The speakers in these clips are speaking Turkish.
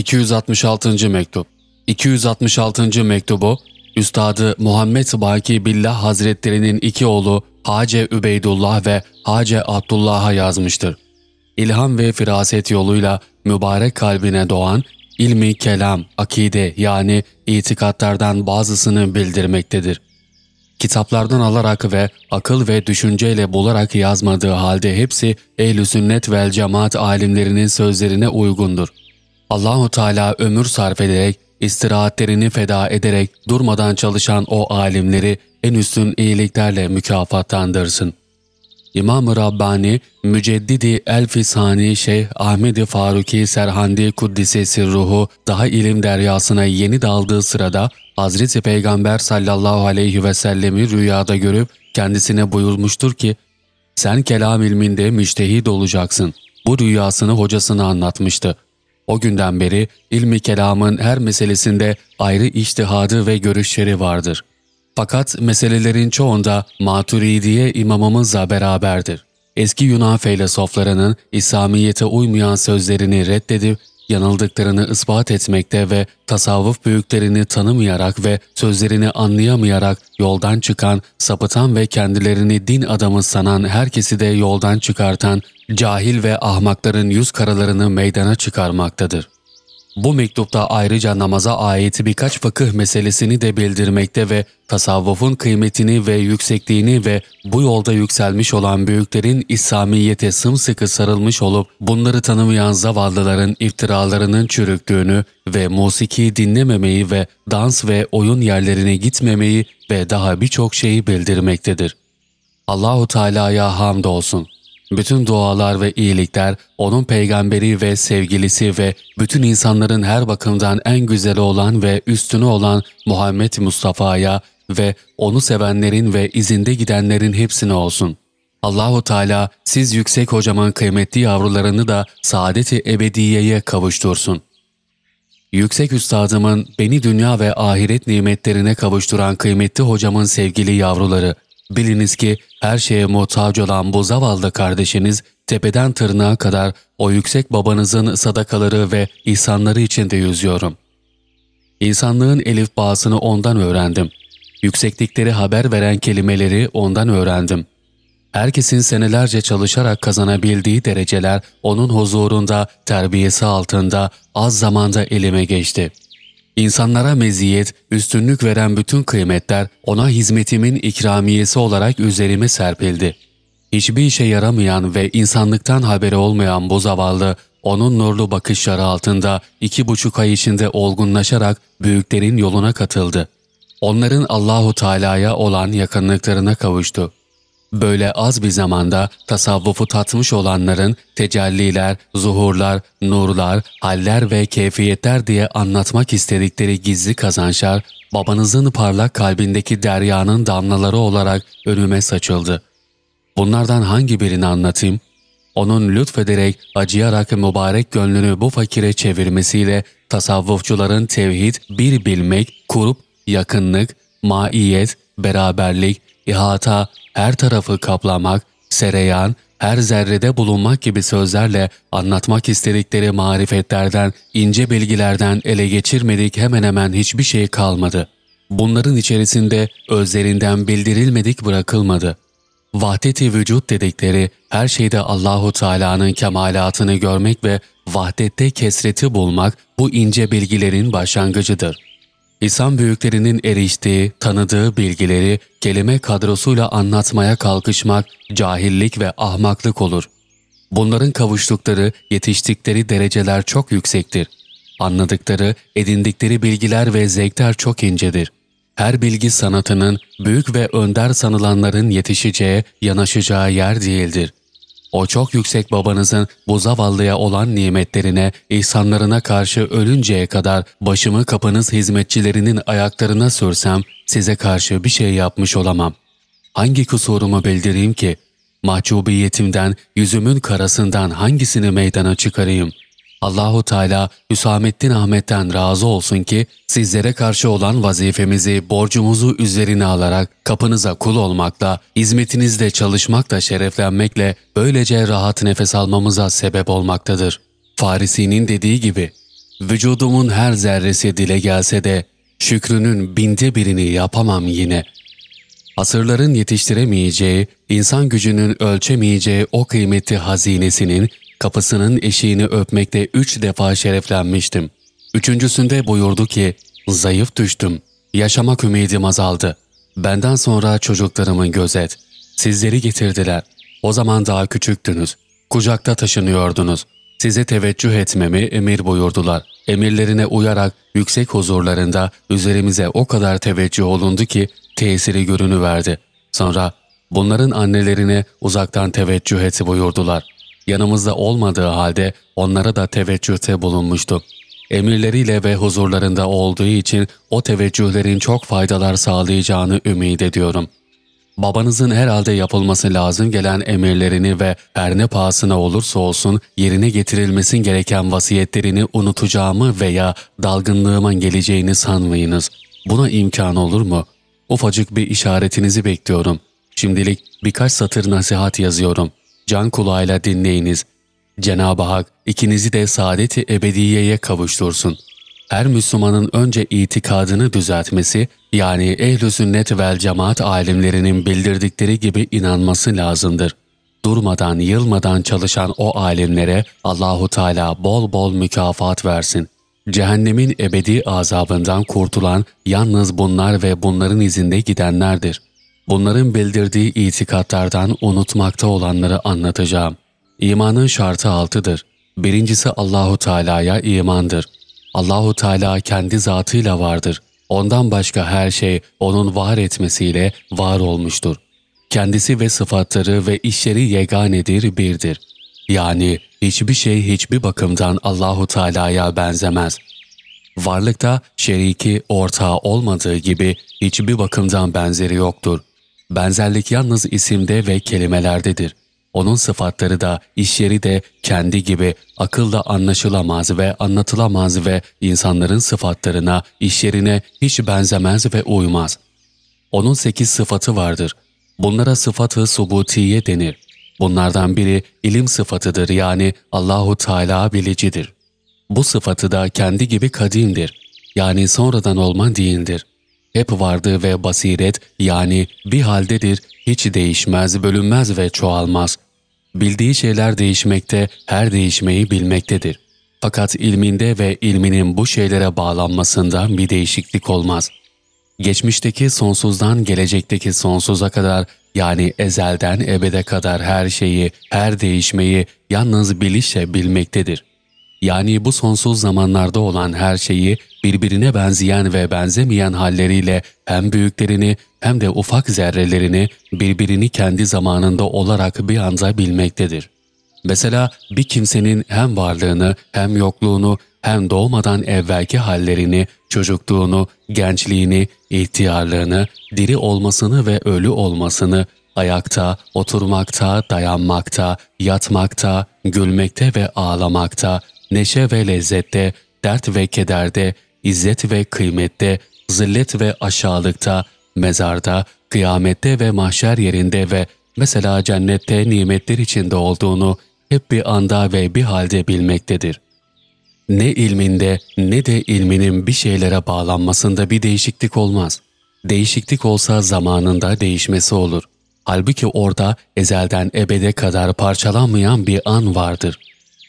266. Mektup 266. mektubu Üstadı Muhammed Baki Billah Hazretlerinin iki oğlu Hace Übeydullah ve Hace Abdullah'a yazmıştır. İlham ve firaset yoluyla mübarek kalbine doğan ilmi kelam, akide yani itikatlardan bazısını bildirmektedir. Kitaplardan alarak ve akıl ve düşünceyle bularak yazmadığı halde hepsi ehl sünnet vel cemaat alimlerinin sözlerine uygundur. Allahu Teala ömür sarf ederek, istirahatlerini feda ederek durmadan çalışan o alimleri en üstün iyiliklerle mükafatlandırsın. İmam-ı Rabbani, Müceddidi Elfisani Şeyh Ahmed Faruki Serhandi Kuddise Sirruhu daha ilim deryasına yeni daldığı sırada Hazreti Peygamber sallallahu aleyhi ve sellemi rüyada görüp kendisine buyurmuştur ki, sen kelam ilminde müştehid olacaksın. Bu rüyasını hocasına anlatmıştı. O günden beri ilmi kelamın her meselesinde ayrı iştihadı ve görüşleri vardır. Fakat meselelerin çoğunda Maturidiye imamımızla beraberdir. Eski Yunan filozoflarının İslamiyete uymayan sözlerini reddedip yanıldıklarını ispat etmekte ve tasavvuf büyüklerini tanımayarak ve sözlerini anlayamayarak yoldan çıkan, sapıtan ve kendilerini din adamı sanan herkesi de yoldan çıkartan cahil ve ahmakların yüz karalarını meydana çıkarmaktadır. Bu mektupta ayrıca namaza ait birkaç fıkıh meselesini de bildirmekte ve tasavvufun kıymetini ve yüksekliğini ve bu yolda yükselmiş olan büyüklerin İslamiyete sımsıkı sarılmış olup bunları tanımayan zavallıların iftiralarının çürüktüğünü ve musiki dinlememeyi ve dans ve oyun yerlerine gitmemeyi ve daha birçok şeyi bildirmektedir. Allahu Teala'ya hamdolsun. Bütün dualar ve iyilikler onun peygamberi ve sevgilisi ve bütün insanların her bakımdan en güzeli olan ve üstünü olan Muhammed Mustafa'ya ve onu sevenlerin ve izinde gidenlerin hepsine olsun. Allahu Teala siz yüksek hocamın kıymetli yavrularını da saadeti ebediyeye kavuştursun. Yüksek üstadımın beni dünya ve ahiret nimetlerine kavuşturan kıymetli hocamın sevgili yavruları, Biliniz ki her şeye muhtaç olan bu zavallı kardeşiniz tepeden tırnağa kadar o yüksek babanızın sadakaları ve ihsanları içinde yüzüyorum. İnsanlığın elif bağısını ondan öğrendim. Yükseklikleri haber veren kelimeleri ondan öğrendim. Herkesin senelerce çalışarak kazanabildiği dereceler onun huzurunda, terbiyesi altında az zamanda elime geçti.'' İnsanlara meziyet, üstünlük veren bütün kıymetler ona hizmetimin ikramiyesi olarak üzerime serpildi. Hiçbir işe yaramayan ve insanlıktan haberi olmayan bu zavallı, onun nurlu bakışları altında iki buçuk ay içinde olgunlaşarak büyüklerin yoluna katıldı. Onların Allahu Teala'ya olan yakınlıklarına kavuştu. Böyle az bir zamanda tasavvufu tatmış olanların tecelliler, zuhurlar, nurlar, haller ve keyfiyetler diye anlatmak istedikleri gizli kazançlar, babanızın parlak kalbindeki deryanın damlaları olarak önüme saçıldı. Bunlardan hangi birini anlatayım? Onun lütfederek, acıyarak mübarek gönlünü bu fakire çevirmesiyle tasavvufçuların tevhid, bir bilmek, kurup, yakınlık, maiyet, beraberlik, ihata, her tarafı kaplamak, sereyan, her zerrede bulunmak gibi sözlerle anlatmak istedikleri marifetlerden, ince bilgilerden ele geçirmedik hemen hemen hiçbir şey kalmadı. Bunların içerisinde özlerinden bildirilmedik bırakılmadı. Vahdet-i vücut dedikleri her şeyde Allahu Teala'nın kemalatını görmek ve vahdette kesreti bulmak bu ince bilgilerin başlangıcıdır.'' İslam büyüklerinin eriştiği, tanıdığı bilgileri kelime kadrosuyla anlatmaya kalkışmak cahillik ve ahmaklık olur. Bunların kavuştukları, yetiştikleri dereceler çok yüksektir. Anladıkları, edindikleri bilgiler ve zevkler çok incedir. Her bilgi sanatının büyük ve önder sanılanların yetişeceği, yanaşacağı yer değildir. O çok yüksek babanızın bu zavallıya olan nimetlerine, ihsanlarına karşı ölünceye kadar başımı kapınız hizmetçilerinin ayaklarına sürsem size karşı bir şey yapmış olamam. Hangi kusurumu bildireyim ki? Mahcubiyetimden, yüzümün karasından hangisini meydana çıkarayım?'' Allahu Teala Hüsamettin Ahmet'ten razı olsun ki sizlere karşı olan vazifemizi, borcumuzu üzerine alarak kapınıza kul olmakla, hizmetinizde çalışmakla şereflenmekle böylece rahat nefes almamıza sebep olmaktadır. Farisi'nin dediği gibi, Vücudumun her zerresi dile gelse de şükrünün binde birini yapamam yine. Asırların yetiştiremeyeceği, insan gücünün ölçemeyeceği o kıymetli hazinesinin kapısının eşiğini öpmekte üç defa şereflenmiştim. Üçüncüsünde buyurdu ki, zayıf düştüm, yaşamak ümidim azaldı. Benden sonra çocuklarımın gözet. Sizleri getirdiler. O zaman daha küçüktünüz. Kucakta taşınıyordunuz. Size teveccüh etmemi emir buyurdular. Emirlerine uyarak yüksek huzurlarında üzerimize o kadar teveccüh olundu ki tesiri görünüverdi. Sonra bunların annelerine uzaktan teveccüh et buyurdular. Yanımızda olmadığı halde onlara da teveccühte bulunmuştu. Emirleriyle ve huzurlarında olduğu için o teveccühlerin çok faydalar sağlayacağını ümit ediyorum. Babanızın herhalde yapılması lazım gelen emirlerini ve her ne pahasına olursa olsun yerine getirilmesin gereken vasiyetlerini unutacağımı veya dalgınlığıma geleceğini sanmayınız. Buna imkan olur mu? Ufacık bir işaretinizi bekliyorum. Şimdilik birkaç satır nasihat yazıyorum. Can kulağıyla dinleyiniz. Cenab-ı Hak ikinizi de saadeti ebediyeye kavuştursun. Her Müslümanın önce itikadını düzeltmesi, yani ehl-i sünnet vel cemaat alimlerinin bildirdikleri gibi inanması lazımdır. Durmadan, yılmadan çalışan o alimlere Allahu Teala bol bol mükafat versin. Cehennemin ebedi azabından kurtulan yalnız bunlar ve bunların izinde gidenlerdir. Bunların bildirdiği itikatlardan unutmakta olanları anlatacağım. İmanın şartı altıdır. Birincisi Allahu Teala'ya imandır. Allahu Teala kendi zatıyla vardır. Ondan başka her şey onun var etmesiyle var olmuştur. Kendisi ve sıfatları ve işleri yeganedir, birdir. Yani hiçbir şey hiçbir bakımdan Allahu Teala'ya benzemez. Varlıkta şeriki, ortağı olmadığı gibi hiçbir bakımdan benzeri yoktur. Benzerlik yalnız isimde ve kelimelerdedir. Onun sıfatları da, işleri de kendi gibi akılla anlaşılamaz ve anlatılamaz ve insanların sıfatlarına, işlerine hiç benzemez ve uymaz. Onun sekiz sıfatı vardır. Bunlara sıfatı subutiye denir. Bunlardan biri ilim sıfatıdır yani Allahu Teala bilicidir. Bu sıfatı da kendi gibi kadimdir. Yani sonradan olma değildir. Hep vardı ve basiret yani bir haldedir, hiç değişmez, bölünmez ve çoğalmaz. Bildiği şeyler değişmekte, her değişmeyi bilmektedir. Fakat ilminde ve ilminin bu şeylere bağlanmasında bir değişiklik olmaz. Geçmişteki sonsuzdan gelecekteki sonsuza kadar yani ezelden ebede kadar her şeyi, her değişmeyi yalnız bilişle bilmektedir. Yani bu sonsuz zamanlarda olan her şeyi birbirine benzeyen ve benzemeyen halleriyle hem büyüklerini hem de ufak zerrelerini birbirini kendi zamanında olarak bir anda bilmektedir. Mesela bir kimsenin hem varlığını hem yokluğunu hem doğmadan evvelki hallerini, çocukluğunu, gençliğini, ihtiyarlığını, diri olmasını ve ölü olmasını, ayakta, oturmakta, dayanmakta, yatmakta, gülmekte ve ağlamakta, neşe ve lezzette, dert ve kederde, izzet ve kıymette, zillet ve aşağılıkta, mezarda, kıyamette ve mahşer yerinde ve mesela cennette nimetler içinde olduğunu hep bir anda ve bir halde bilmektedir. Ne ilminde ne de ilminin bir şeylere bağlanmasında bir değişiklik olmaz. Değişiklik olsa zamanında değişmesi olur. Halbuki orada ezelden ebede kadar parçalanmayan bir an vardır.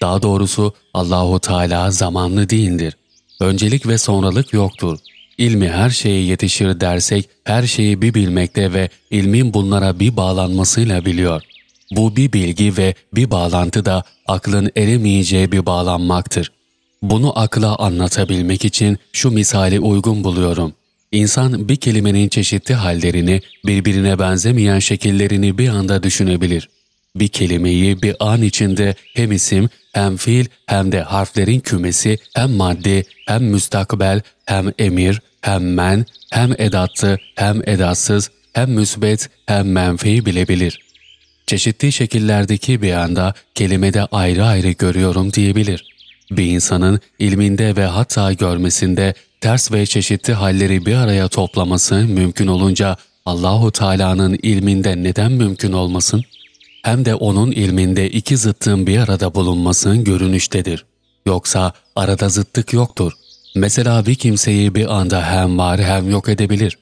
Daha doğrusu Allahu Teala zamanlı değildir. Öncelik ve sonralık yoktur. İlmi her şeye yetişir dersek her şeyi bir bilmekte ve ilmin bunlara bir bağlanmasıyla biliyor. Bu bir bilgi ve bir bağlantı da aklın eremeyeceği bir bağlanmaktır. Bunu akla anlatabilmek için şu misali uygun buluyorum. İnsan bir kelimenin çeşitli hallerini, birbirine benzemeyen şekillerini bir anda düşünebilir. Bir kelimeyi bir an içinde hem isim, hem fiil, hem de harflerin kümesi, hem madde, hem müstakbel, hem emir, hem men, hem edatlı, hem edatsız, hem müsbet, hem menfi bilebilir. Çeşitli şekillerdeki bir anda kelimede ayrı ayrı görüyorum diyebilir. Bir insanın ilminde ve hatta görmesinde ters ve çeşitli halleri bir araya toplaması mümkün olunca Allahu Teala'nın ilminde neden mümkün olmasın? Hem de onun ilminde iki zıttın bir arada bulunması görünüştedir. Yoksa arada zıttık yoktur. Mesela bir kimseyi bir anda hem var hem yok edebilir.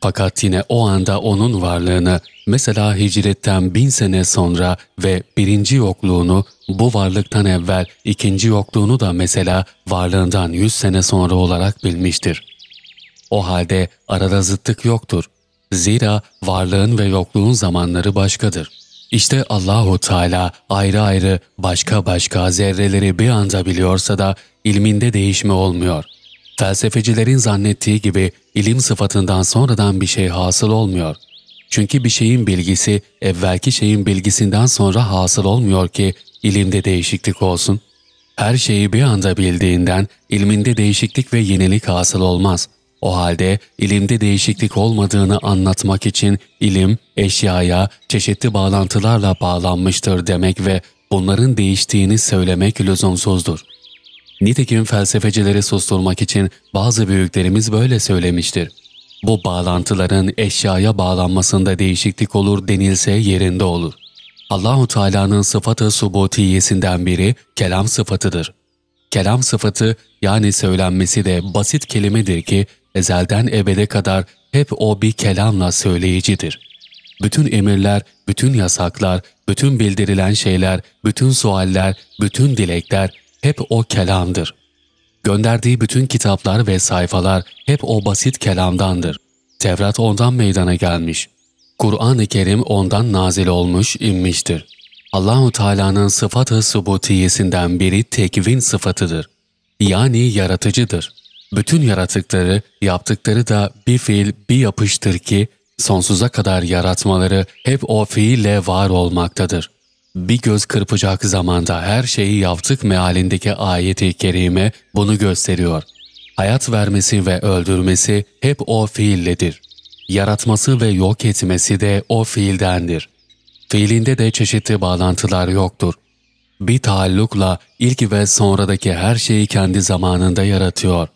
Fakat yine o anda onun varlığını, mesela hicretten bin sene sonra ve birinci yokluğunu, bu varlıktan evvel ikinci yokluğunu da mesela varlığından yüz sene sonra olarak bilmiştir. O halde arada zıttık yoktur. Zira varlığın ve yokluğun zamanları başkadır. İşte Allahu Teala ayrı ayrı başka başka zerreleri bir anda biliyorsa da ilminde değişme olmuyor. Felsefecilerin zannettiği gibi ilim sıfatından sonradan bir şey hasıl olmuyor. Çünkü bir şeyin bilgisi evvelki şeyin bilgisinden sonra hasıl olmuyor ki ilimde değişiklik olsun. Her şeyi bir anda bildiğinden ilminde değişiklik ve yenilik hasıl olmaz. O halde ilimde değişiklik olmadığını anlatmak için ilim, eşyaya, çeşitli bağlantılarla bağlanmıştır demek ve bunların değiştiğini söylemek lüzumsuzdur. Nitekim felsefecileri susturmak için bazı büyüklerimiz böyle söylemiştir. Bu bağlantıların eşyaya bağlanmasında değişiklik olur denilse yerinde olur. Allahu Teala'nın sıfatı subutiyesinden biri kelam sıfatıdır. Kelam sıfatı yani söylenmesi de basit kelimedir ki ezelden ebede kadar hep o bir kelamla söyleyicidir. Bütün emirler, bütün yasaklar, bütün bildirilen şeyler, bütün sualler, bütün dilekler hep o kelamdır. Gönderdiği bütün kitaplar ve sayfalar hep o basit kelamdandır. Tevrat ondan meydana gelmiş. Kur'an-ı Kerim ondan nazil olmuş, inmiştir. Allahu Teala'nın sıfatı subutiyesinden biri tekvin sıfatıdır. Yani yaratıcıdır. Bütün yaratıkları, yaptıkları da bir fiil, bir yapıştır ki sonsuza kadar yaratmaları hep o fiille var olmaktadır. Bir göz kırpacak zamanda her şeyi yaptık mealindeki ayeti kerime bunu gösteriyor. Hayat vermesi ve öldürmesi hep o fiilledir. Yaratması ve yok etmesi de o fiildendir. Fiilinde de çeşitli bağlantılar yoktur. Bir taallukla ilk ve sonradaki her şeyi kendi zamanında yaratıyor.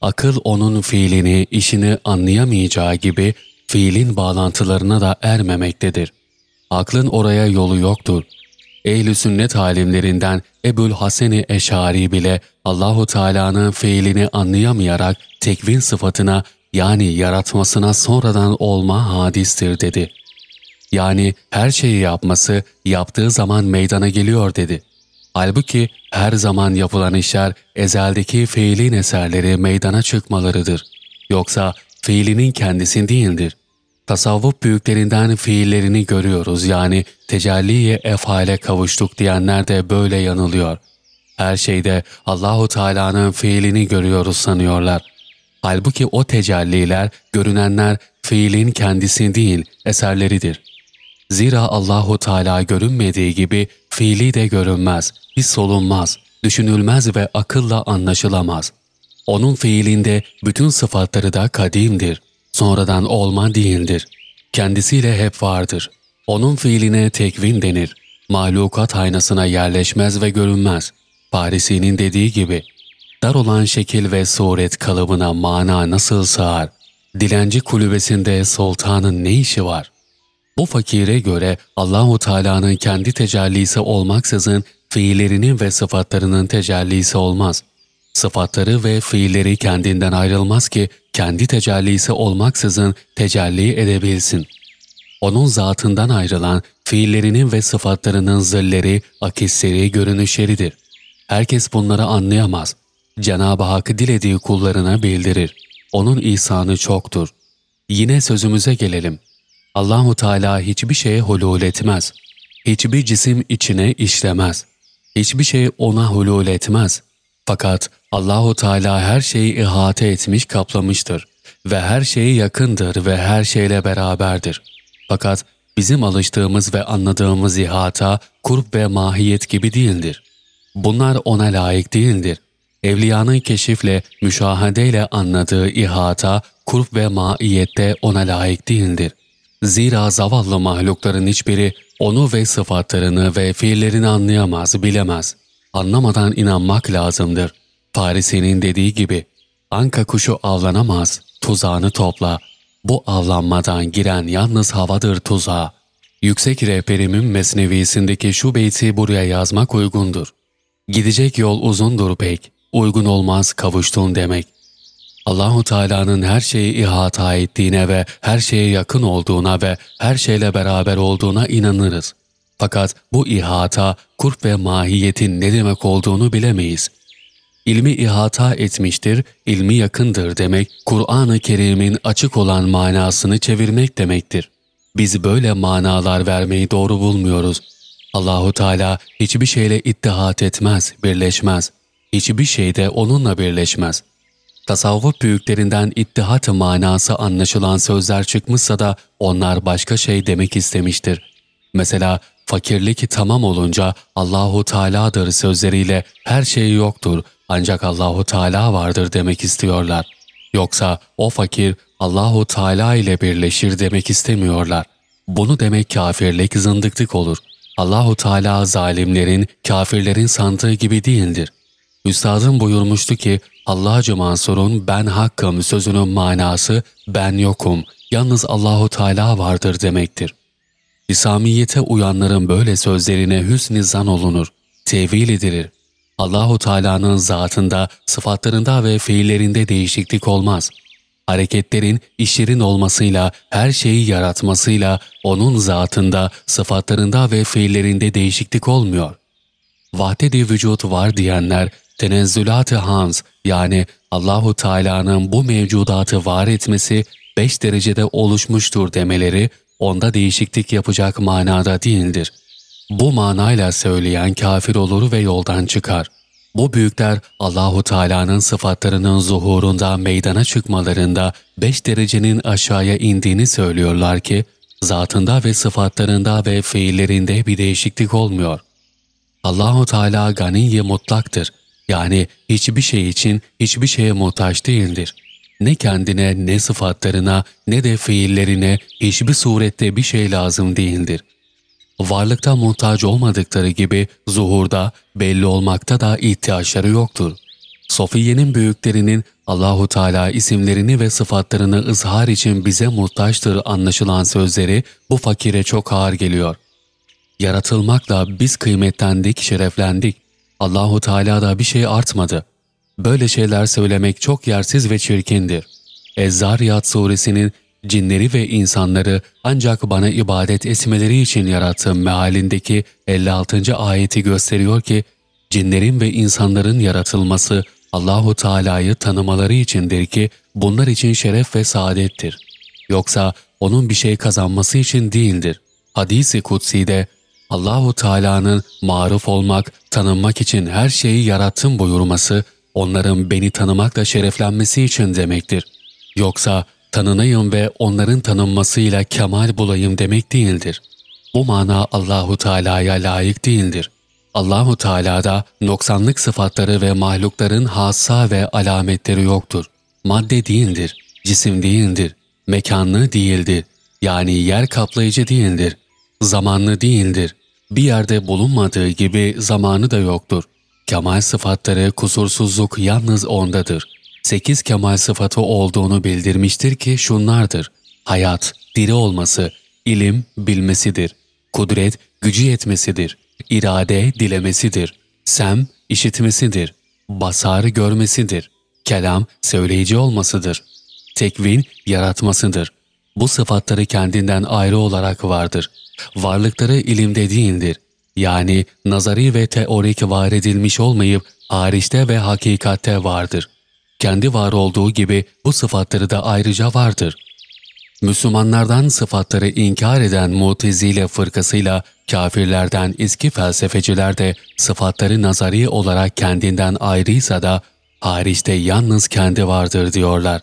Akıl onun fiilini, işini anlayamayacağı gibi fiilin bağlantılarına da ermemektedir. Aklın oraya yolu yoktur. Ehl-i sünnet alimlerinden Ebul Haseni Eşari bile Allahu Teala'nın fiilini anlayamayarak tekvin sıfatına yani yaratmasına sonradan olma hadistir dedi. Yani her şeyi yapması yaptığı zaman meydana geliyor dedi. Halbuki her zaman yapılan işler ezeldeki fiilin eserleri meydana çıkmalarıdır. Yoksa fiilinin kendisi değildir. Tasavvuf büyüklerinden fiillerini görüyoruz yani tecelliye efale kavuştuk diyenler de böyle yanılıyor. Her şeyde Allahu Teala'nın fiilini görüyoruz sanıyorlar. Halbuki o tecelliler, görünenler fiilin kendisi değil, eserleridir. Zira Allahu Teala görünmediği gibi fiili de görünmez, his olunmaz, düşünülmez ve akılla anlaşılamaz. Onun fiilinde bütün sıfatları da kadimdir, sonradan olma değildir. Kendisiyle hep vardır. Onun fiiline tekvin denir. Mahlukat aynasına yerleşmez ve görünmez. Parisi'nin dediği gibi, dar olan şekil ve suret kalıbına mana nasıl sığar? Dilenci kulübesinde sultanın ne işi var? Bu fakire göre Allahu Teala'nın kendi tecellisi olmaksızın fiillerinin ve sıfatlarının tecellisi olmaz. Sıfatları ve fiilleri kendinden ayrılmaz ki kendi tecellisi olmaksızın tecelli edebilsin. Onun zatından ayrılan fiillerinin ve sıfatlarının zilleri, akisleri, görünüşleridir. Herkes bunları anlayamaz. Cenab-ı Hak dilediği kullarına bildirir. Onun ihsanı çoktur. Yine sözümüze gelelim. Allahu Teala hiçbir şeye hulul etmez. Hiçbir cisim içine işlemez. Hiçbir şey ona hulul etmez. Fakat Allahu Teala her şeyi ihate etmiş, kaplamıştır ve her şeye yakındır ve her şeyle beraberdir. Fakat bizim alıştığımız ve anladığımız ihata, kurp ve mahiyet gibi değildir. Bunlar ona layık değildir. Evliyanın keşifle, müşahedeyle anladığı ihata, kurp ve maiyette ona layık değildir. Zira zavallı mahlukların hiçbiri onu ve sıfatlarını ve fiillerini anlayamaz, bilemez. Anlamadan inanmak lazımdır. Farisi'nin dediği gibi, anka kuşu avlanamaz, tuzağını topla. Bu avlanmadan giren yalnız havadır tuzağa. Yüksek rehberimin mesnevisindeki şu beyti buraya yazmak uygundur. Gidecek yol uzundur pek, uygun olmaz kavuştuğun demek. Allahu Teala'nın her şeyi ihata ettiğine ve her şeye yakın olduğuna ve her şeyle beraber olduğuna inanırız. Fakat bu ihata, kurp ve mahiyetin ne demek olduğunu bilemeyiz. İlmi ihata etmiştir, ilmi yakındır demek, Kur'an-ı Kerim'in açık olan manasını çevirmek demektir. Biz böyle manalar vermeyi doğru bulmuyoruz. Allahu Teala hiçbir şeyle ittihat etmez, birleşmez. Hiçbir şeyde onunla birleşmez. Tasavvuf büyüklerinden ittihat manası anlaşılan sözler çıkmışsa da onlar başka şey demek istemiştir. Mesela fakirlik tamam olunca Allahu Teala'dır sözleriyle her şey yoktur ancak Allahu Teala vardır demek istiyorlar. Yoksa o fakir Allahu Teala ile birleşir demek istemiyorlar. Bunu demek kafirlik, zındıklık olur. Allahu Teala zalimlerin, kafirlerin sandığı gibi değildir. Üstadım buyurmuştu ki Allah'cı Mansur'un ben hakkım sözünün manası ben yokum, yalnız Allahu Teala vardır demektir. İslamiyete uyanların böyle sözlerine hüsn-i zan olunur, tevil edilir. Allahu Teala'nın zatında, sıfatlarında ve fiillerinde değişiklik olmaz. Hareketlerin, işlerin olmasıyla, her şeyi yaratmasıyla onun zatında, sıfatlarında ve fiillerinde değişiklik olmuyor. Vahdet-i vücut var diyenler tenezzülat-ı hans yani Allahu Teala'nın bu mevcudatı var etmesi beş derecede oluşmuştur demeleri onda değişiklik yapacak manada değildir. Bu manayla söyleyen kafir olur ve yoldan çıkar. Bu büyükler Allahu Teala'nın sıfatlarının zuhurunda meydana çıkmalarında beş derecenin aşağıya indiğini söylüyorlar ki, zatında ve sıfatlarında ve fiillerinde bir değişiklik olmuyor. Allahu Teala ganiye mutlaktır. Yani hiçbir şey için hiçbir şeye muhtaç değildir. Ne kendine ne sıfatlarına ne de fiillerine hiçbir surette bir şey lazım değildir. Varlıkta muhtaç olmadıkları gibi zuhurda belli olmakta da ihtiyaçları yoktur. Sofiye'nin büyüklerinin Allahu Teala isimlerini ve sıfatlarını ızhar için bize muhtaçtır anlaşılan sözleri bu fakire çok ağır geliyor. Yaratılmakla biz kıymetlendik, şereflendik. Allahu Teala'da bir şey artmadı. Böyle şeyler söylemek çok yersiz ve çirkindir. Ezzariyat suresinin cinleri ve insanları ancak bana ibadet etmeleri için yarattığım mealindeki 56. ayeti gösteriyor ki, cinlerin ve insanların yaratılması Allahu Teala'yı tanımaları içindir ki bunlar için şeref ve saadettir. Yoksa onun bir şey kazanması için değildir. Hadis-i Kutsi'de Allahu Teala'nın maruf olmak, tanınmak için her şeyi yarattım buyurması, onların beni tanımakla şereflenmesi için demektir. Yoksa tanınayım ve onların tanınmasıyla kemal bulayım demek değildir. Bu mana Allahu Teala'ya layık değildir. Allahu Teala'da noksanlık sıfatları ve mahlukların hassa ve alametleri yoktur. Madde değildir, cisim değildir, mekanlı değildir. Yani yer kaplayıcı değildir, zamanlı değildir. Bir yerde bulunmadığı gibi zamanı da yoktur. Kemal sıfatları kusursuzluk yalnız ondadır. Sekiz kemal sıfatı olduğunu bildirmiştir ki şunlardır. Hayat, diri olması, ilim, bilmesidir. Kudret, gücü yetmesidir. İrade, dilemesidir. Sem, işitmesidir. Basar, görmesidir. Kelam, söyleyici olmasıdır. Tekvin, yaratmasıdır. Bu sıfatları kendinden ayrı olarak vardır. Varlıkları ilimde değildir. Yani nazari ve teorik var edilmiş olmayıp hariçte ve hakikatte vardır. Kendi var olduğu gibi bu sıfatları da ayrıca vardır. Müslümanlardan sıfatları inkar eden mutezile fırkasıyla kafirlerden eski felsefeciler de sıfatları nazari olarak kendinden ayrıysa da hariçte yalnız kendi vardır diyorlar.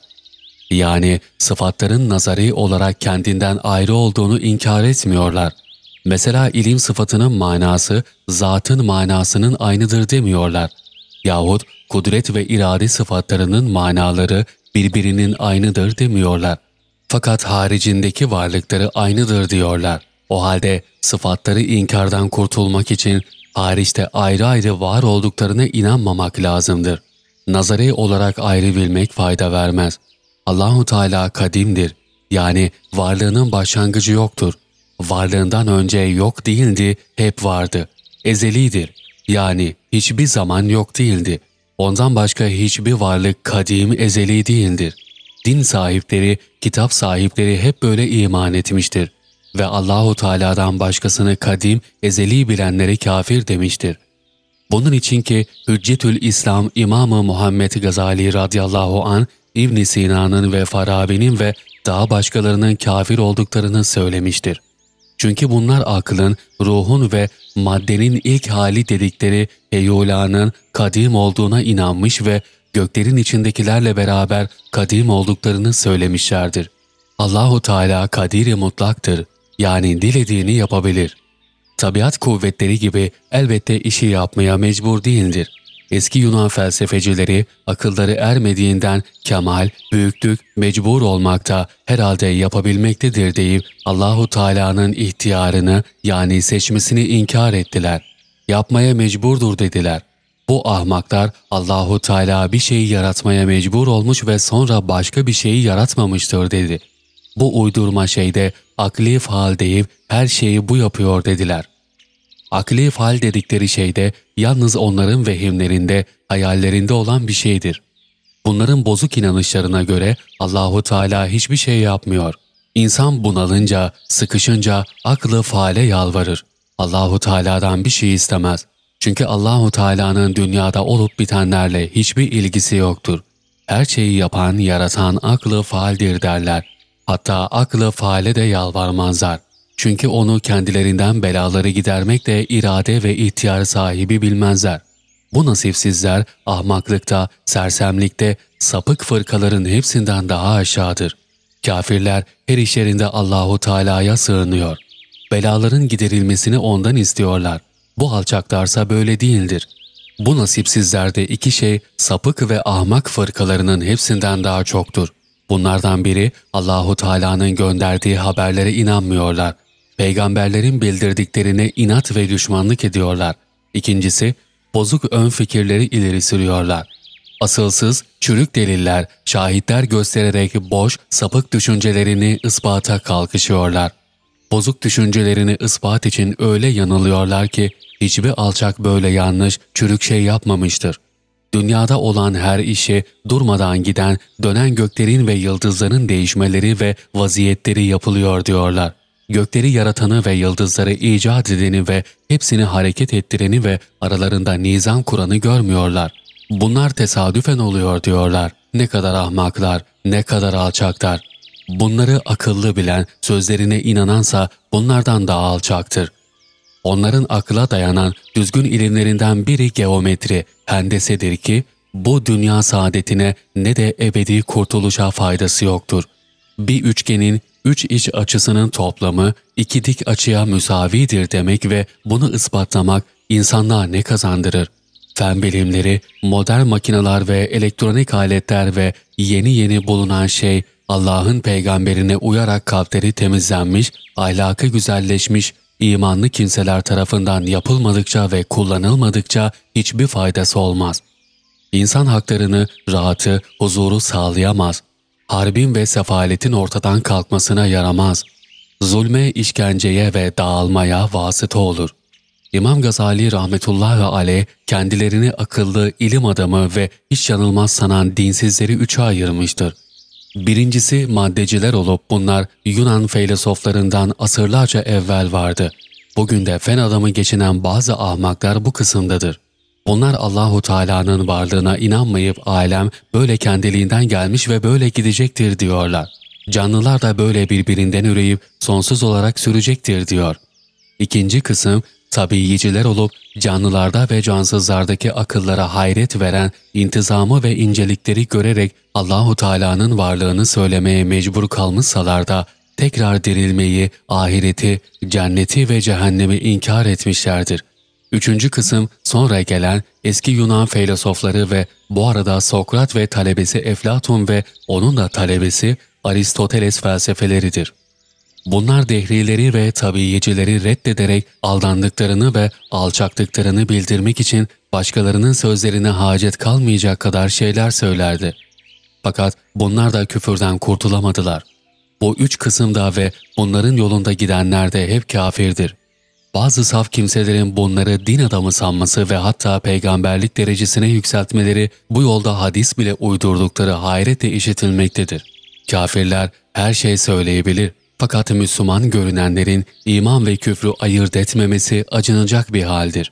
Yani sıfatların nazari olarak kendinden ayrı olduğunu inkar etmiyorlar. Mesela ilim sıfatının manası zatın manasının aynıdır demiyorlar. Yahut kudret ve irade sıfatlarının manaları birbirinin aynıdır demiyorlar. Fakat haricindeki varlıkları aynıdır diyorlar. O halde sıfatları inkardan kurtulmak için hariçte ayrı ayrı var olduklarına inanmamak lazımdır. Nazari olarak ayrı bilmek fayda vermez. Allahu Teala kadimdir. Yani varlığının başlangıcı yoktur. Varlığından önce yok değildi, hep vardı. Ezelidir. Yani hiçbir zaman yok değildi. Ondan başka hiçbir varlık kadim ezeli değildir. Din sahipleri, kitap sahipleri hep böyle iman etmiştir ve Allahu Teala'dan başkasını kadim, ezeli bilenleri kafir demiştir. Bunun için ki Hüccetül İslam İmamı Muhammed Gazali radıyallahu an İbn Sina'nın ve Farabi'nin ve daha başkalarının kafir olduklarını söylemiştir. Çünkü bunlar aklın, ruhun ve maddenin ilk hali dedikleri heyulanın kadim olduğuna inanmış ve göklerin içindekilerle beraber kadim olduklarını söylemişlerdir. Allahu Teala kadiri mutlaktır. Yani dilediğini yapabilir. Tabiat kuvvetleri gibi elbette işi yapmaya mecbur değildir. Eski Yunan felsefecileri akılları ermediğinden kemal, büyüklük, mecbur olmakta herhalde yapabilmektedir deyip Allahu Teala'nın ihtiyarını yani seçmesini inkar ettiler. Yapmaya mecburdur dediler. Bu ahmaklar Allahu Teala bir şeyi yaratmaya mecbur olmuş ve sonra başka bir şeyi yaratmamıştır dedi. Bu uydurma şeyde akli faal deyip her şeyi bu yapıyor dediler. Akli faal dedikleri şey de yalnız onların vehimlerinde, hayallerinde olan bir şeydir. Bunların bozuk inanışlarına göre Allahu Teala hiçbir şey yapmıyor. İnsan bunalınca, sıkışınca aklı faale yalvarır. Allahu Teala'dan bir şey istemez. Çünkü Allahu Teala'nın dünyada olup bitenlerle hiçbir ilgisi yoktur. Her şeyi yapan, yaratan aklı faaldir derler. Hatta aklı faale de yalvarmazlar. Çünkü onu kendilerinden belaları gidermekle irade ve ihtiyar sahibi bilmezler. Bu nasipsizler ahmaklıkta, sersemlikte, sapık fırkaların hepsinden daha aşağıdır. Kafirler her işlerinde Allahu Teala'ya sığınıyor. Belaların giderilmesini ondan istiyorlar. Bu alçaklarsa böyle değildir. Bu nasipsizlerde iki şey sapık ve ahmak fırkalarının hepsinden daha çoktur. Bunlardan biri Allahu Teala'nın gönderdiği haberlere inanmıyorlar. Peygamberlerin bildirdiklerine inat ve düşmanlık ediyorlar. İkincisi, bozuk ön fikirleri ileri sürüyorlar. Asılsız, çürük deliller, şahitler göstererek boş, sapık düşüncelerini ispata kalkışıyorlar. Bozuk düşüncelerini ispat için öyle yanılıyorlar ki hiçbir alçak böyle yanlış, çürük şey yapmamıştır. Dünyada olan her işi durmadan giden, dönen göklerin ve yıldızların değişmeleri ve vaziyetleri yapılıyor diyorlar. Gökleri yaratanı ve yıldızları icat edeni ve hepsini hareket ettireni ve aralarında nizam kuranı görmüyorlar. Bunlar tesadüfen oluyor diyorlar. Ne kadar ahmaklar, ne kadar alçaklar. Bunları akıllı bilen, sözlerine inanansa bunlardan daha alçaktır. Onların akla dayanan düzgün ilimlerinden biri geometri, hendesedir ki bu dünya saadetine ne de ebedi kurtuluşa faydası yoktur. Bir üçgenin üç iç açısının toplamı iki dik açıya müsavidir demek ve bunu ispatlamak insanlığa ne kazandırır? Fen bilimleri, modern makineler ve elektronik aletler ve yeni yeni bulunan şey Allah'ın peygamberine uyarak kalpleri temizlenmiş, ahlakı güzelleşmiş, imanlı kimseler tarafından yapılmadıkça ve kullanılmadıkça hiçbir faydası olmaz. İnsan haklarını, rahatı, huzuru sağlayamaz. Harbin ve sefaletin ortadan kalkmasına yaramaz. Zulme, işkenceye ve dağılmaya vasıta olur. İmam Gazali rahmetullahi aleyh kendilerini akıllı, ilim adamı ve hiç yanılmaz sanan dinsizleri üçe ayırmıştır. Birincisi maddeciler olup bunlar Yunan filozoflarından asırlarca evvel vardı. Bugün de fen adamı geçinen bazı ahmaklar bu kısımdadır. Onlar Allahu Teala'nın varlığına inanmayıp alem böyle kendiliğinden gelmiş ve böyle gidecektir diyorlar. Canlılar da böyle birbirinden üreyip sonsuz olarak sürecektir diyor. İkinci kısım Tabiyiciler olup canlılarda ve cansızlardaki akıllara hayret veren intizamı ve incelikleri görerek Allahu Teala'nın varlığını söylemeye mecbur kalmışsalar da tekrar dirilmeyi, ahireti, cenneti ve cehennemi inkar etmişlerdir. Üçüncü kısım sonra gelen eski Yunan filozofları ve bu arada Sokrat ve talebesi Eflatun ve onun da talebesi Aristoteles felsefeleridir. Bunlar dehrileri ve tabiyecileri reddederek aldandıklarını ve alçaktıklarını bildirmek için başkalarının sözlerine hacet kalmayacak kadar şeyler söylerdi. Fakat bunlar da küfürden kurtulamadılar. Bu üç kısımda ve bunların yolunda gidenler de hep kafirdir. Bazı saf kimselerin bunları din adamı sanması ve hatta peygamberlik derecesine yükseltmeleri bu yolda hadis bile uydurdukları hayretle işitilmektedir. Kafirler her şey söyleyebilir fakat Müslüman görünenlerin iman ve küfrü ayırt etmemesi acınacak bir haldir.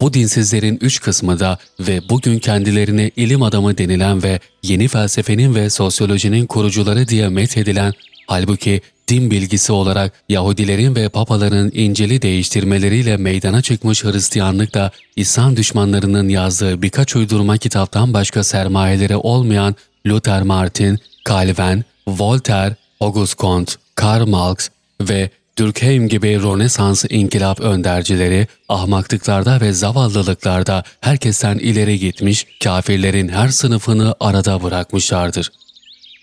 Bu dinsizlerin üç kısmı da ve bugün kendilerine ilim adamı denilen ve yeni felsefenin ve sosyolojinin kurucuları diye methedilen, halbuki din bilgisi olarak Yahudilerin ve papaların İncil'i değiştirmeleriyle meydana çıkmış Hristiyanlık da İslam düşmanlarının yazdığı birkaç uydurma kitaptan başka sermayeleri olmayan Luther Martin, Calvin, Voltaire, Auguste Comte, Karl Marx ve Durkheim gibi Rönesans inkılap öndercileri ahmaklıklarda ve zavallılıklarda herkesten ileri gitmiş, kafirlerin her sınıfını arada bırakmışlardır.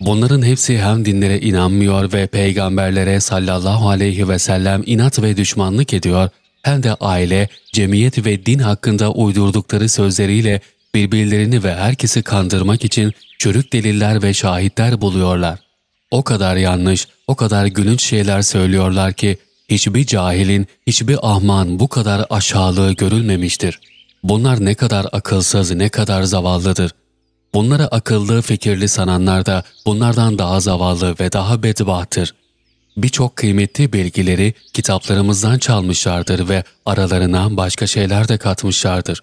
Bunların hepsi hem dinlere inanmıyor ve peygamberlere sallallahu aleyhi ve sellem inat ve düşmanlık ediyor, hem de aile, cemiyet ve din hakkında uydurdukları sözleriyle birbirlerini ve herkesi kandırmak için çürük deliller ve şahitler buluyorlar. O kadar yanlış, o kadar gülünç şeyler söylüyorlar ki hiçbir cahilin, hiçbir ahman bu kadar aşağılığı görülmemiştir. Bunlar ne kadar akılsız, ne kadar zavallıdır. Bunları akıllı, fikirli sananlar da bunlardan daha zavallı ve daha bedbahttır. Birçok kıymetli bilgileri kitaplarımızdan çalmışlardır ve aralarına başka şeyler de katmışlardır.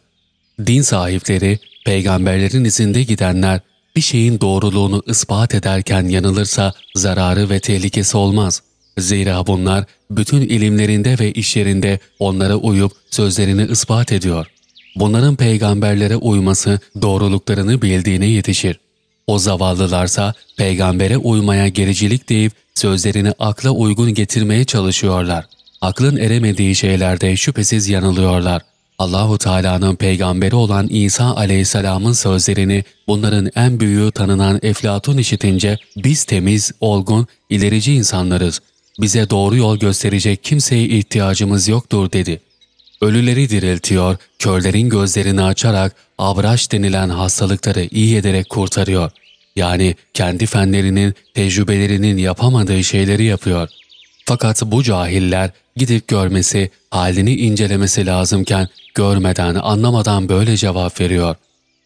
Din sahipleri, peygamberlerin izinde gidenler bir şeyin doğruluğunu ispat ederken yanılırsa zararı ve tehlikesi olmaz. Zira bunlar bütün ilimlerinde ve işlerinde onlara uyup sözlerini ispat ediyor. Bunların peygamberlere uyması doğruluklarını bildiğine yetişir. O zavallılarsa peygambere uymaya gericilik deyip sözlerini akla uygun getirmeye çalışıyorlar. Aklın eremediği şeylerde şüphesiz yanılıyorlar. Allahu Teala'nın peygamberi olan İsa Aleyhisselam'ın sözlerini bunların en büyüğü tanınan Eflatun işitince biz temiz, olgun, ilerici insanlarız. Bize doğru yol gösterecek kimseye ihtiyacımız yoktur dedi. Ölüleri diriltiyor, körlerin gözlerini açarak abraş denilen hastalıkları iyi ederek kurtarıyor. Yani kendi fenlerinin, tecrübelerinin yapamadığı şeyleri yapıyor. Fakat bu cahiller gidip görmesi, halini incelemesi lazımken görmeden, anlamadan böyle cevap veriyor.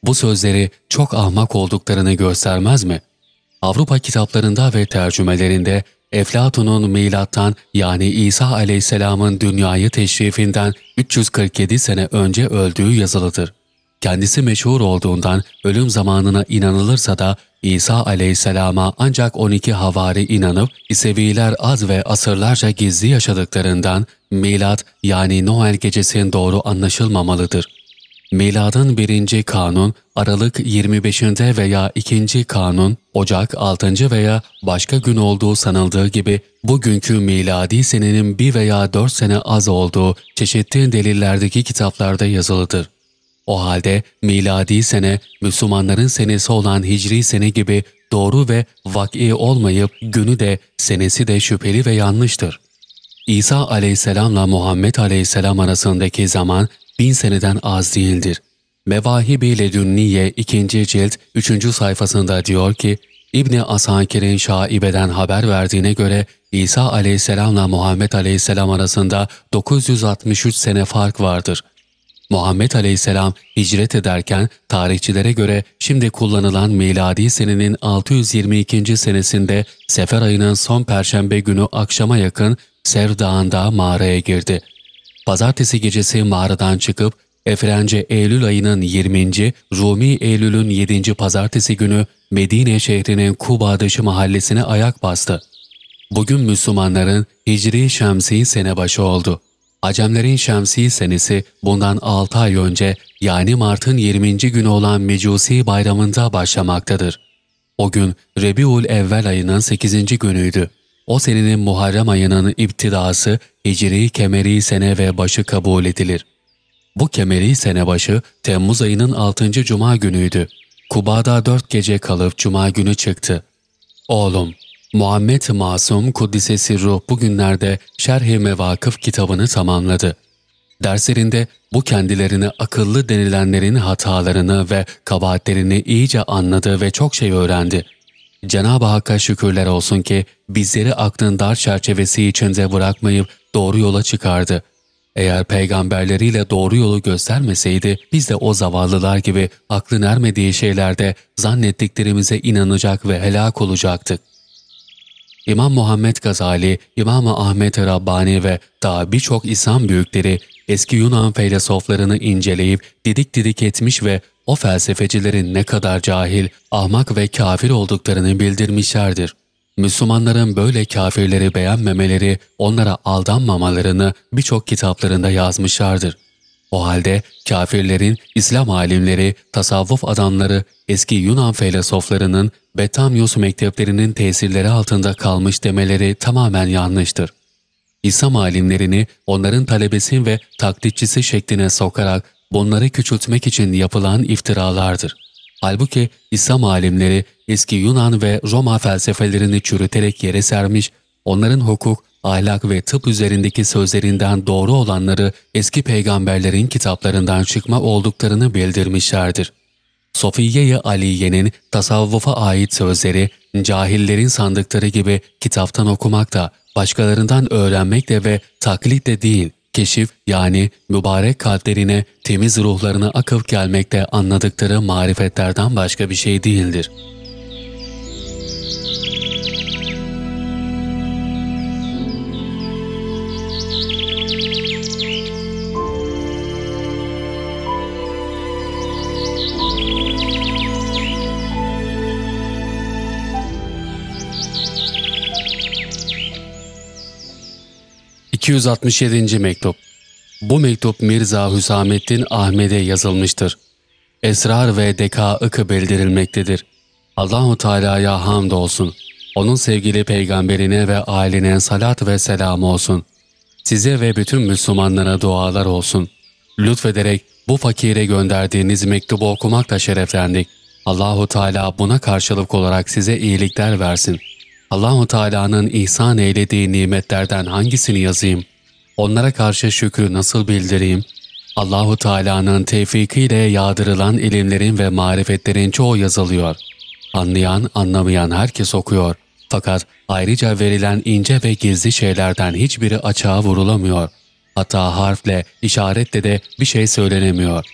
Bu sözleri çok ahmak olduklarını göstermez mi? Avrupa kitaplarında ve tercümelerinde Eflatun'un milattan yani İsa aleyhisselamın dünyayı teşrifinden 347 sene önce öldüğü yazılıdır. Kendisi meşhur olduğundan ölüm zamanına inanılırsa da İsa aleyhisselama ancak 12 havari inanıp İseviler az ve asırlarca gizli yaşadıklarından milat yani Noel gecesinin doğru anlaşılmamalıdır. Miladın birinci kanun Aralık 25'inde veya ikinci kanun Ocak 6. veya başka gün olduğu sanıldığı gibi bugünkü miladi senenin bir veya dört sene az olduğu çeşitli delillerdeki kitaplarda yazılıdır. O halde miladi sene Müslümanların senesi olan hicri sene gibi doğru ve vak'i olmayıp günü de senesi de şüpheli ve yanlıştır. İsa aleyhisselamla Muhammed aleyhisselam arasındaki zaman bin seneden az değildir. Mevahib-i Ledünniye 2. cilt 3. sayfasında diyor ki, İbni Asakir'in şaibeden haber verdiğine göre İsa aleyhisselamla Muhammed aleyhisselam arasında 963 sene fark vardır. Muhammed Aleyhisselam hicret ederken tarihçilere göre şimdi kullanılan miladi senenin 622. senesinde Sefer ayının son perşembe günü akşama yakın Sev Dağı'nda mağaraya girdi. Pazartesi gecesi mağaradan çıkıp Efrence Eylül ayının 20. Rumi Eylül'ün 7. pazartesi günü Medine şehrinin Kuba dışı mahallesine ayak bastı. Bugün Müslümanların Hicri Şemsi sene başı oldu. Acemlerin Şemsi senesi bundan 6 ay önce yani Mart'ın 20. günü olan Mecusi bayramında başlamaktadır. O gün Rebiul Evvel ayının 8. günüydü. O senenin Muharrem ayının iptidası Hicri Kemeri sene ve başı kabul edilir. Bu Kemeri sene başı Temmuz ayının 6. cuma günüydü. Kuba'da dört gece kalıp cuma günü çıktı. Oğlum, Muhammed Masum Kuddisesi Ruh bugünlerde Şerh-i Mevakıf kitabını tamamladı. Derslerinde bu kendilerine akıllı denilenlerin hatalarını ve kabahatlerini iyice anladı ve çok şey öğrendi. Cenab-ı Hakk'a şükürler olsun ki bizleri aklın dar çerçevesi içinde bırakmayıp doğru yola çıkardı. Eğer peygamberleriyle doğru yolu göstermeseydi biz de o zavallılar gibi aklın ermediği şeylerde zannettiklerimize inanacak ve helak olacaktık. İmam Muhammed Gazali, İmam Ahmet Rabbani ve daha birçok İslam büyükleri eski Yunan filozoflarını inceleyip didik didik etmiş ve o felsefecilerin ne kadar cahil, ahmak ve kafir olduklarını bildirmişlerdir. Müslümanların böyle kafirleri beğenmemeleri, onlara aldanmamalarını birçok kitaplarında yazmışlardır. O halde kafirlerin İslam alimleri, tasavvuf adamları, eski Yunan filozoflarının Betamyus mekteplerinin tesirleri altında kalmış demeleri tamamen yanlıştır. İslam alimlerini onların talebesi ve taklitçisi şekline sokarak bunları küçültmek için yapılan iftiralardır. Halbuki İslam alimleri eski Yunan ve Roma felsefelerini çürüterek yere sermiş, onların hukuk, ahlak ve tıp üzerindeki sözlerinden doğru olanları eski peygamberlerin kitaplarından çıkma olduklarını bildirmişlerdir. Sofiye-i Aliye'nin tasavvufa ait sözleri, cahillerin sandıkları gibi kitaptan okumak da, başkalarından öğrenmek de ve taklit de değil, keşif yani mübarek kalplerine, temiz ruhlarına akıp gelmekte anladıkları marifetlerden başka bir şey değildir.'' 267. Mektup Bu mektup Mirza Hüsamettin Ahmet'e yazılmıştır. Esrar ve dekaıkı bildirilmektedir. Allahu Teala'ya hamd olsun. Onun sevgili peygamberine ve ailene salat ve selam olsun. Size ve bütün Müslümanlara dualar olsun. Lütfederek bu fakire gönderdiğiniz mektubu okumakla şereflendik. Allahu Teala buna karşılık olarak size iyilikler versin.'' Allahu Teala'nın ihsan eylediği nimetlerden hangisini yazayım? Onlara karşı şükrü nasıl bildireyim? Allahu Teala'nın tevfikiyle yağdırılan ilimlerin ve marifetlerin çoğu yazılıyor. Anlayan, anlamayan herkes okuyor. Fakat ayrıca verilen ince ve gizli şeylerden hiçbiri açığa vurulamıyor. Hatta harfle, işaretle de bir şey söylenemiyor.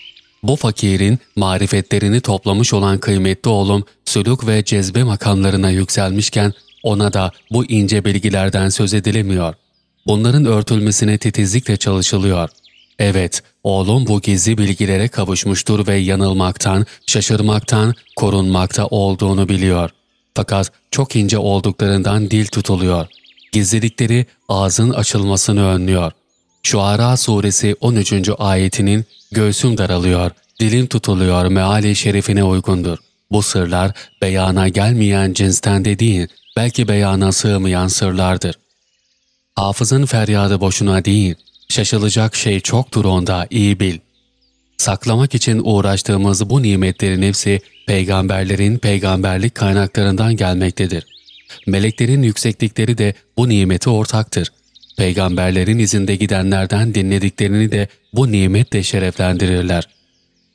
Bu fakirin marifetlerini toplamış olan kıymetli oğlum, sülük ve cezbe makamlarına yükselmişken ona da bu ince bilgilerden söz edilemiyor. Bunların örtülmesine titizlikle çalışılıyor. Evet, oğlum bu gizli bilgilere kavuşmuştur ve yanılmaktan, şaşırmaktan, korunmakta olduğunu biliyor. Fakat çok ince olduklarından dil tutuluyor. Gizlilikleri ağzın açılmasını önlüyor. Şuara suresi 13. ayetinin göğsüm daralıyor, dilim tutuluyor meali şerifine uygundur. Bu sırlar beyana gelmeyen cinsten de değil, belki beyana sığmayan sırlardır. Hafızın feryadı boşuna değil, şaşılacak şey çoktur onda iyi bil. Saklamak için uğraştığımız bu nimetlerin hepsi peygamberlerin peygamberlik kaynaklarından gelmektedir. Meleklerin yükseklikleri de bu nimeti ortaktır. Peygamberlerin izinde gidenlerden dinlediklerini de bu nimetle şereflendirirler.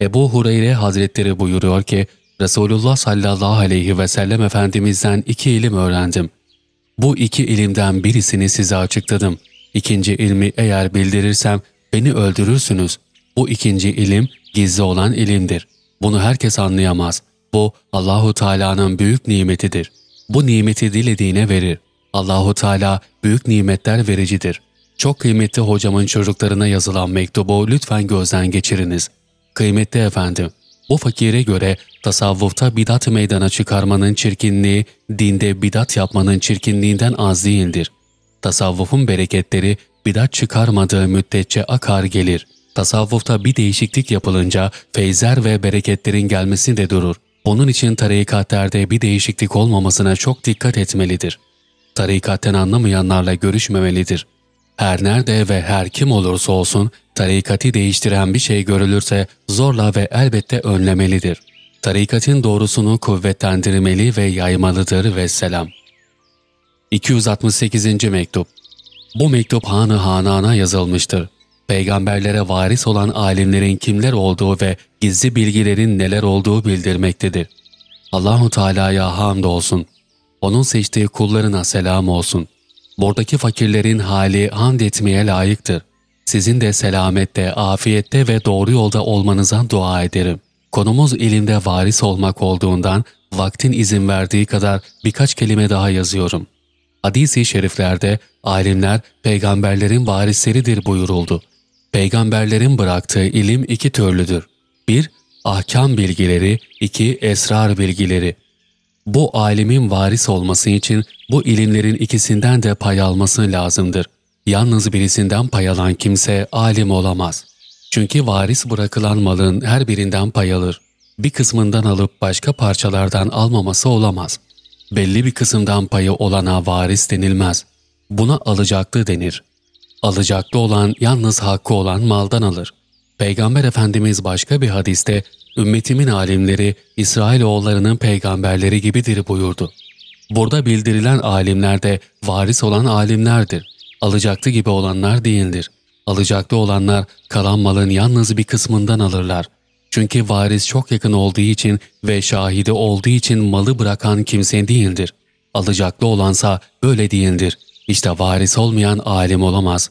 Ebu Hureyre Hazretleri buyuruyor ki, Resulullah sallallahu aleyhi ve sellem Efendimiz'den iki ilim öğrendim. Bu iki ilimden birisini size açıkladım. İkinci ilmi eğer bildirirsem beni öldürürsünüz. Bu ikinci ilim gizli olan ilimdir. Bunu herkes anlayamaz. Bu Allahu Teala'nın büyük nimetidir. Bu nimeti dilediğine verir. Allahu Teala büyük nimetler vericidir. Çok kıymetli hocamın çocuklarına yazılan mektubu lütfen gözden geçiriniz. Kıymetli efendim, bu fakire göre tasavvufta bidat meydana çıkarmanın çirkinliği, dinde bidat yapmanın çirkinliğinden az değildir. Tasavvufun bereketleri bidat çıkarmadığı müddetçe akar gelir. Tasavvufta bir değişiklik yapılınca feyzer ve bereketlerin gelmesi de durur. Onun için tarikatlerde bir değişiklik olmamasına çok dikkat etmelidir. Tarikatten anlamayanlarla görüşmemelidir. Her nerede ve her kim olursa olsun tarikati değiştiren bir şey görülürse zorla ve elbette önlemelidir. Tarikatın doğrusunu kuvvetlendirmeli ve yaymalıdır ve selam. 268. Mektup Bu mektup Hanı Hanan'a yazılmıştır. Peygamberlere varis olan alimlerin kimler olduğu ve gizli bilgilerin neler olduğu bildirmektedir. Allahu Teala'ya hamd olsun. Onun seçtiği kullarına selam olsun. Buradaki fakirlerin hali hamd etmeye layıktır. Sizin de selamette, afiyette ve doğru yolda olmanıza dua ederim. Konumuz ilimde varis olmak olduğundan vaktin izin verdiği kadar birkaç kelime daha yazıyorum. Hadis-i şeriflerde alimler peygamberlerin varisleridir buyuruldu. Peygamberlerin bıraktığı ilim iki türlüdür. Bir, ahkam bilgileri, iki, esrar bilgileri. Bu alimin varis olması için bu ilimlerin ikisinden de pay alması lazımdır. Yalnız birisinden pay alan kimse alim olamaz. Çünkü varis bırakılan malın her birinden pay alır. Bir kısmından alıp başka parçalardan almaması olamaz. Belli bir kısımdan payı olana varis denilmez. Buna alacaklı denir. Alacaklı olan yalnız hakkı olan maldan alır. Peygamber Efendimiz başka bir hadiste ümmetimin alimleri İsrailoğullarının peygamberleri gibidir buyurdu. Burada bildirilen alimler de varis olan alimlerdir. Alacaklı gibi olanlar değildir. Alacaklı olanlar kalan malın yalnız bir kısmından alırlar. Çünkü varis çok yakın olduğu için ve şahidi olduğu için malı bırakan kimse değildir. Alacaklı olansa böyle değildir. İşte varis olmayan alim olamaz.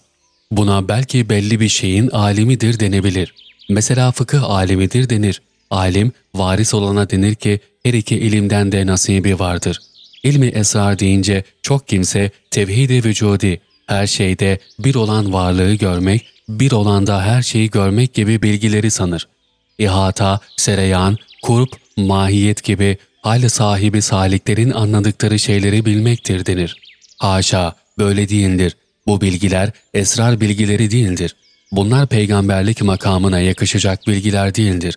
Buna belki belli bir şeyin alimidir denebilir. Mesela fıkıh alimidir denir. Alim, varis olana denir ki her iki ilimden de nasibi vardır. İlmi esrar deyince çok kimse tevhid-i vücudi, her şeyde bir olan varlığı görmek, bir olanda her şeyi görmek gibi bilgileri sanır. İhata, sereyan, kurp, mahiyet gibi hal sahibi saliklerin anladıkları şeyleri bilmektir denir. Haşa, böyle değildir. Bu bilgiler esrar bilgileri değildir. Bunlar peygamberlik makamına yakışacak bilgiler değildir.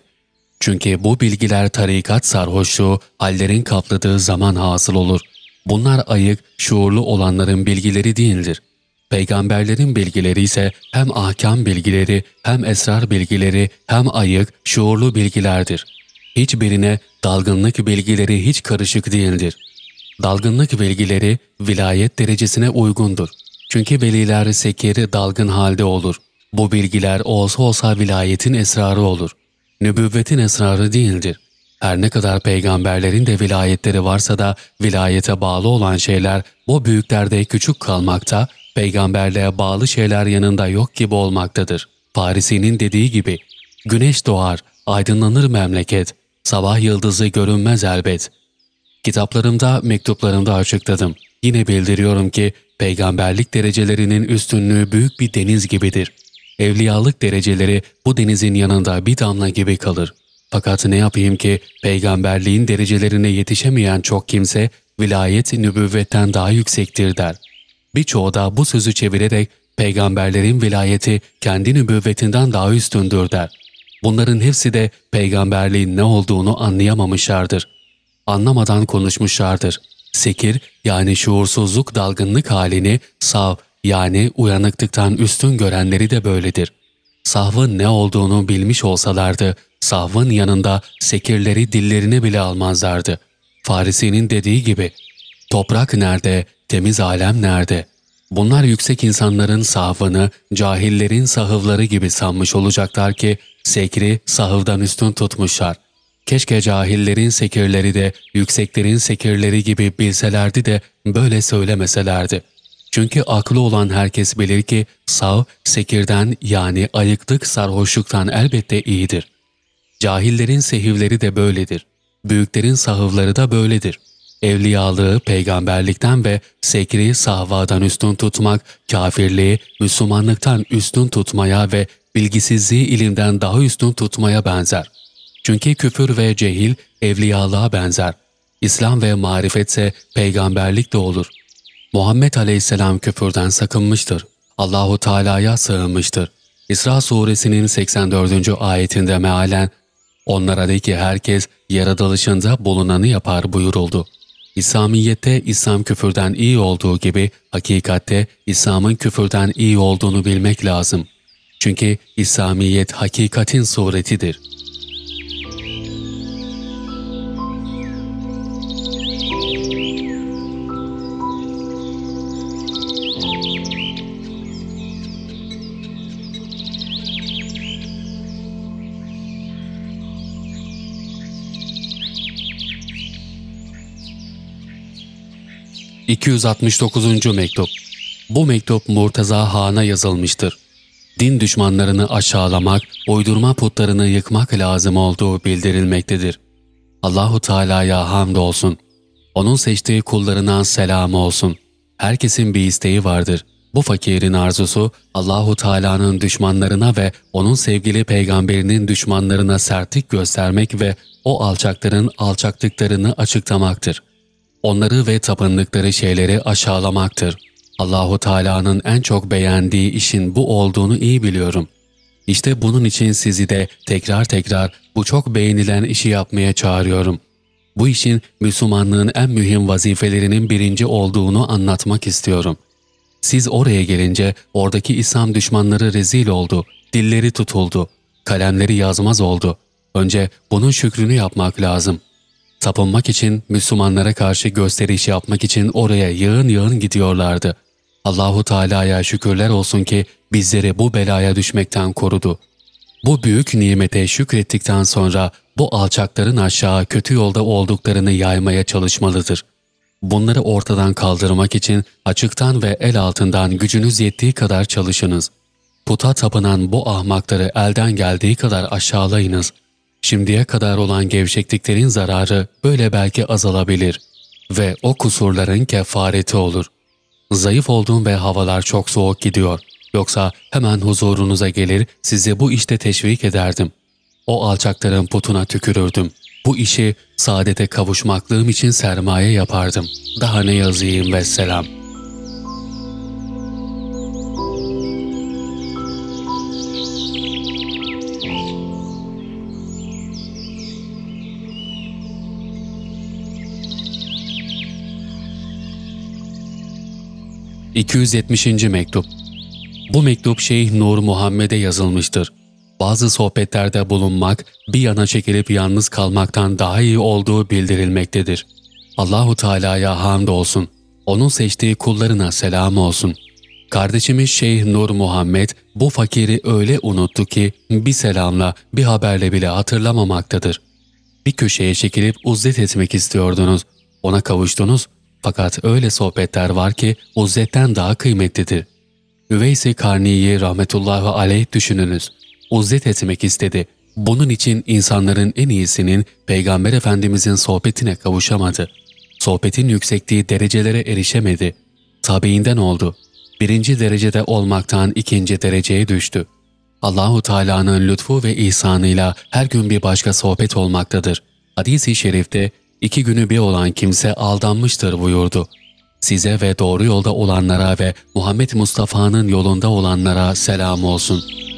Çünkü bu bilgiler tarikat sarhoşluğu, hallerin kapladığı zaman hasıl olur. Bunlar ayık, şuurlu olanların bilgileri değildir. Peygamberlerin bilgileri ise hem ahkam bilgileri, hem esrar bilgileri, hem ayık, şuurlu bilgilerdir. Hiçbirine dalgınlık bilgileri hiç karışık değildir. Dalgınlık bilgileri vilayet derecesine uygundur. Çünkü veliler sekeri dalgın halde olur. Bu bilgiler olsa olsa vilayetin esrarı olur. Nübüvvetin esrarı değildir. Her ne kadar peygamberlerin de vilayetleri varsa da vilayete bağlı olan şeyler bu büyüklerde küçük kalmakta, peygamberliğe bağlı şeyler yanında yok gibi olmaktadır. Farisi'nin dediği gibi, güneş doğar, aydınlanır memleket, sabah yıldızı görünmez elbet. Kitaplarımda, mektuplarımda açıkladım. Yine bildiriyorum ki peygamberlik derecelerinin üstünlüğü büyük bir deniz gibidir. Evliyalık dereceleri bu denizin yanında bir damla gibi kalır. Fakat ne yapayım ki peygamberliğin derecelerine yetişemeyen çok kimse vilayet nübüvvetten daha yüksektir der. Birçoğu da bu sözü çevirerek peygamberlerin vilayeti kendi nübüvvetinden daha üstündür der. Bunların hepsi de peygamberliğin ne olduğunu anlayamamışlardır. Anlamadan konuşmuşlardır. Sekir yani şuursuzluk dalgınlık halini sav yani uyanıklıktan üstün görenleri de böyledir. Sahvın ne olduğunu bilmiş olsalardı, sahvın yanında sekirleri dillerine bile almazlardı. Farisi'nin dediği gibi, toprak nerede, temiz alem nerede? Bunlar yüksek insanların sahvını, cahillerin sahıvları gibi sanmış olacaklar ki, sekri sahıvdan üstün tutmuşlar. Keşke cahillerin sekirleri de yükseklerin sekirleri gibi bilselerdi de böyle söylemeselerdi. Çünkü aklı olan herkes bilir ki sav sekirden yani ayıklık sarhoşluktan elbette iyidir. Cahillerin sehivleri de böyledir. Büyüklerin sahıvları da böyledir. Evliyalığı peygamberlikten ve sekri sahvadan üstün tutmak, kafirliği Müslümanlıktan üstün tutmaya ve bilgisizliği ilimden daha üstün tutmaya benzer. Çünkü küfür ve cehil evliyalığa benzer. İslam ve marifetse peygamberlik de olur. Muhammed Aleyhisselam küfürden sakınmıştır. Allahu Teala'ya sığınmıştır. İsra suresinin 84. ayetinde mealen onlara de ki herkes yaratılışında bulunanı yapar buyuruldu. İslamiyette İslam küfürden iyi olduğu gibi hakikatte İslam'ın küfürden iyi olduğunu bilmek lazım. Çünkü İslamiyet hakikatin suretidir.'' 269. Mektup Bu mektup Murtaza Han'a yazılmıştır. din düşmanlarını aşağılamak, uydurma putlarını yıkmak lazım olduğu bildirilmektedir. Allahu Teala'ya hamdolsun. Onun seçtiği kullarına selam olsun. Herkesin bir isteği vardır. Bu fakirin arzusu Allahu Teala'nın düşmanlarına ve onun sevgili peygamberinin düşmanlarına sertlik göstermek ve o alçakların alçaklıklarını açıklamaktır. Onları ve tapındıkları şeyleri aşağılamaktır. Allahu Teala'nın en çok beğendiği işin bu olduğunu iyi biliyorum. İşte bunun için sizi de tekrar tekrar bu çok beğenilen işi yapmaya çağırıyorum. Bu işin Müslümanlığın en mühim vazifelerinin birinci olduğunu anlatmak istiyorum. Siz oraya gelince oradaki İslam düşmanları rezil oldu, dilleri tutuldu, kalemleri yazmaz oldu. Önce bunun şükrünü yapmak lazım. Tapınmak için, Müslümanlara karşı gösteriş yapmak için oraya yığın yığın gidiyorlardı. Allahu Teala'ya şükürler olsun ki bizleri bu belaya düşmekten korudu. Bu büyük nimete şükrettikten sonra bu alçakların aşağı kötü yolda olduklarını yaymaya çalışmalıdır. Bunları ortadan kaldırmak için açıktan ve el altından gücünüz yettiği kadar çalışınız. Puta tapınan bu ahmakları elden geldiği kadar aşağılayınız. Şimdiye kadar olan gevşekliklerin zararı böyle belki azalabilir ve o kusurların kefareti olur. Zayıf olduğum ve havalar çok soğuk gidiyor. Yoksa hemen huzurunuza gelir sizi bu işte teşvik ederdim. O alçakların putuna tükürürdüm. Bu işi saadete kavuşmaklığım için sermaye yapardım. Daha ne yazayım ve selam. ...270. mektup Bu mektup Şeyh Nur Muhammed'e yazılmıştır bazı sohbetlerde bulunmak bir yana çekilip yalnız kalmaktan daha iyi olduğu bildirilmektedir. Allahu Teala'ya hamd olsun. Onun seçtiği kullarına selam olsun. Kardeşimiz Şeyh Nur Muhammed bu fakiri öyle unuttu ki bir selamla, bir haberle bile hatırlamamaktadır. Bir köşeye çekilip uzzet etmek istiyordunuz. Ona kavuştunuz fakat öyle sohbetler var ki uzzetten daha kıymetlidir. Üveysi Karni'yi rahmetullahi aleyh düşününüz uzzet etmek istedi. Bunun için insanların en iyisinin Peygamber Efendimizin sohbetine kavuşamadı. Sohbetin yüksekliği derecelere erişemedi. Tabiinden oldu. Birinci derecede olmaktan ikinci dereceye düştü. Allahu Teala'nın lütfu ve ihsanıyla her gün bir başka sohbet olmaktadır. Hadis-i şerifte iki günü bir olan kimse aldanmıştır buyurdu. Size ve doğru yolda olanlara ve Muhammed Mustafa'nın yolunda olanlara selam olsun.''